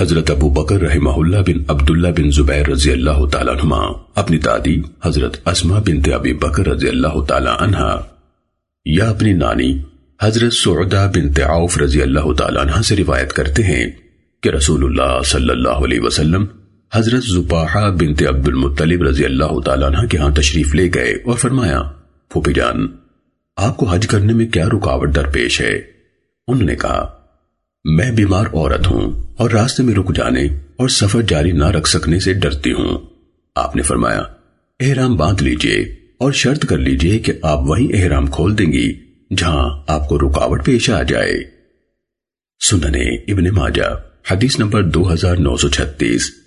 حضرت ابو بکر رحمہ اللہ بن عبداللہ بن زبیر رضی اللہ تعالیٰ عنہ اپنی دادی حضرت اسما بنت ابی بکر رضی اللہ تعالیٰ عنہ یا اپنی نانی حضرت سعودہ بنت عوف رضی اللہ تعالیٰ عنہ سے روایت کرتے ہیں کہ رسول اللہ صلی اللہ علیہ وسلم حضرت زباحہ بنت عبد المطلب رضی اللہ تعالیٰ عنہ کے ہاں تشریف لے گئے اور فرمایا پھوپی جان، آپ کو حج کرنے میں کیا رکاوٹ درپیش ہے؟ انہوں نے کہا میں بیمار عورت ہوں اور راستے میں رک جانے اور سفر جاری نہ رکھ سکنے سے ڈرتی ہوں۔ آپ نے فرمایا، احرام باندھ لیجیے اور شرط کر لیجیے کہ آپ وہی احرام کھول دیں گی جہاں آپ کو رکاوٹ پیش آ جائے۔ سننے ابن ماجہ، حدیث نمبر دو ہزار نو سو چھتیس۔